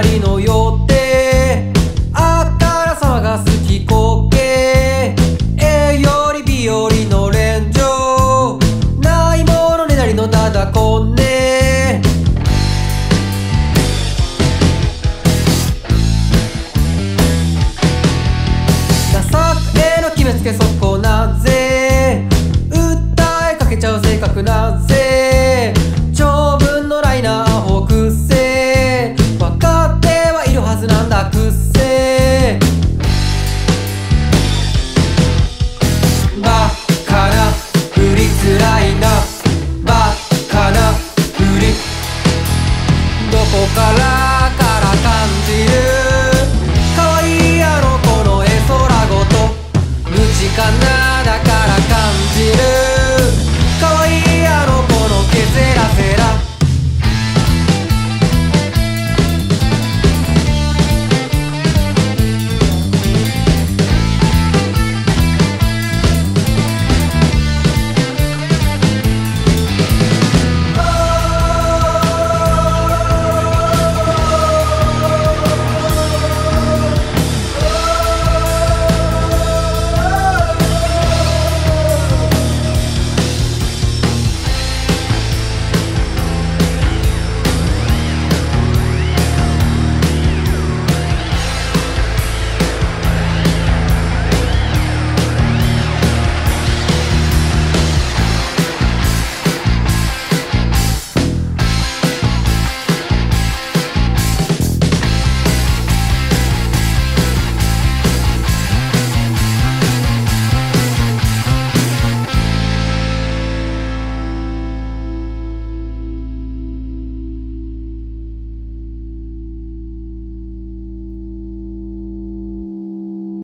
二人の予定あからさまが好き光景 A より B よりの連城ないものねだりのただこね。情けの決めつけそこなぜ？訴えかけちゃう性格なぜ？なだからか